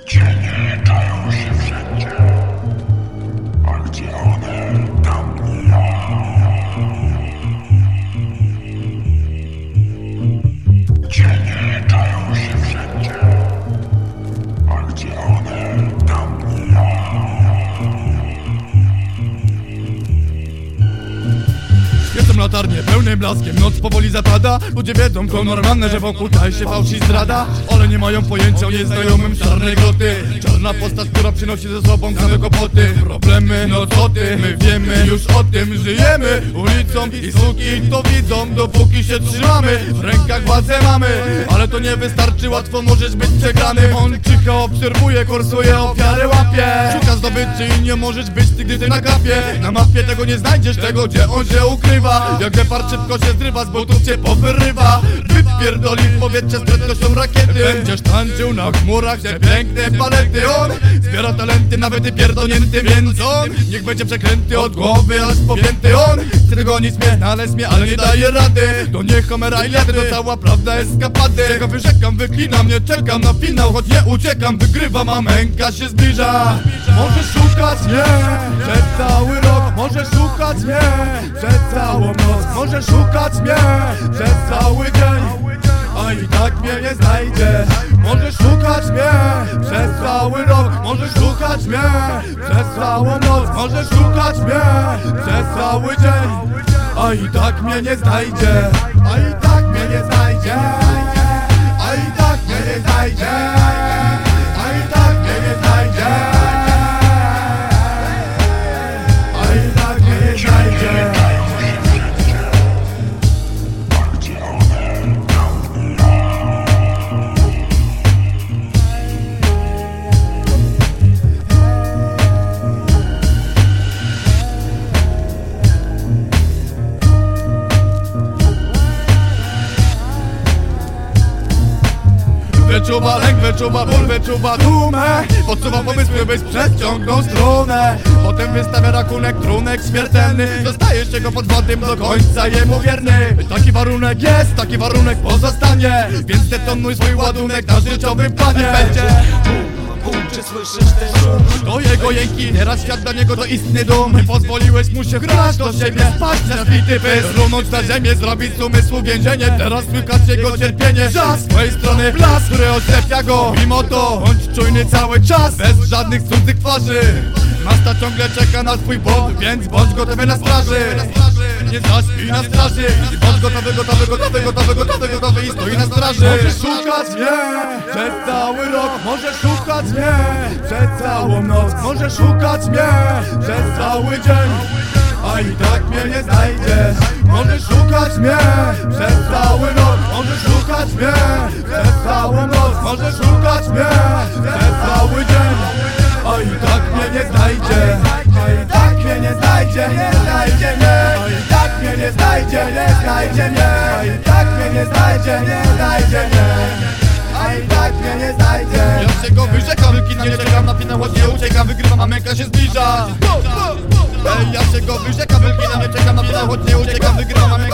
Can? Pełnym blaskiem, noc powoli zapada. Ludzie wiedzą, to normalne, że wokół taj się fałszy zdrada. Ale nie mają pojęcia o nieznajomym czarnej groty. Czarna postać, która przynosi ze sobą same kłopoty Problemy, no co ty, my wiemy już o tym Żyjemy ulicą i suki to widzą Dopóki się trzymamy, w rękach władzę mamy Ale to nie wystarczy, łatwo możesz być przegrany On cicho obserwuje, kursuje, ofiary łapie I nie możesz być ty, gdy ty na kapie Na mapie tego nie znajdziesz, tego gdzie on się ukrywa. Jak gepard szybko się zrywa, z butów cię powyrywa Wypierdoli w powietrze z prędkością rakiety. Będziesz tańczył na chmurach, te piękne palety. On zbiera talenty, nawet i pierdolnięty Więc on niech będzie przeklęty od głowy aż po pięty On chce tego nic mnie, znaleźć mnie, ale nie daje rady. To nie Homera i Ledy, to cała prawda eskapady. Czego wyrzekam, wyklinam, nie czekam na finał Choć nie uciekam, wygrywam, a męka się zbliża. Możesz szukać mnie przez cały rok Możesz szukać? Mnie przez całą noc Możesz szukać? Mnie przez cały dzień. A i tak mnie nie znajdzie. Możesz szukać? Mnie przez cały rok Możesz szukać? Mnie przez całą noc Możesz szukać? Mnie przez cały dzień. A i tak mnie nie znajdzie. A i tak mnie nie znajdzie Wyczuwa lęk, wyczuwa ból, wyczuwa dumę. Podsuwa pomysły, byś przeciągnął strunę. Potem wystawia rachunek, trunek śmiertelny. Zostajesz jego pod wodym do końca jemu wierny. Taki warunek jest, taki warunek pozostanie. Więc detonuj swój ładunek na życiowym planie. Będzie Czy słyszysz ten szum? to jego jęki, teraz świat dla niego to istny dom Nie pozwoliłeś mu się grać do siebie Spać na zbity pysk, runąć na ziemię Zrobić z umysłu więzienie. Teraz słychać jego cierpienie. Czas z twojej strony blask, który oślepia go. Mimo to bądź czujny cały czas Bez żadnych cudzych twarzy Masta ciągle czeka na swój błąd Więc bądź gotowy na straży. Nie zaśpij na straży. I bądź gotowy, gotowy, gotowy, gotowy, gotowy, gotowy I stoi na straży. Możesz szukać mnie przez cały rok. Możesz szukać mnie przez całą noc. Możesz szukać mnie przez cały dzień. A i tak mnie nie znajdziesz. Możesz szukać mnie przez cały rok. Możesz szukać mnie przez całą noc. Możesz szukać mnie nie znajdzie, nie znajdzie mnie. A i tak mnie nie znajdzie, nie znajdzie mnie. A i tak mnie nie znajdzie. Ja się go wyrzekam, wykinam, nie czekam na finał, nie uciekam Wygrywam, a męka się zbliża. Ej, ja się go wyrzekam, wykinam, nie czekam na finał, nie uciekam Wygrywam, a męka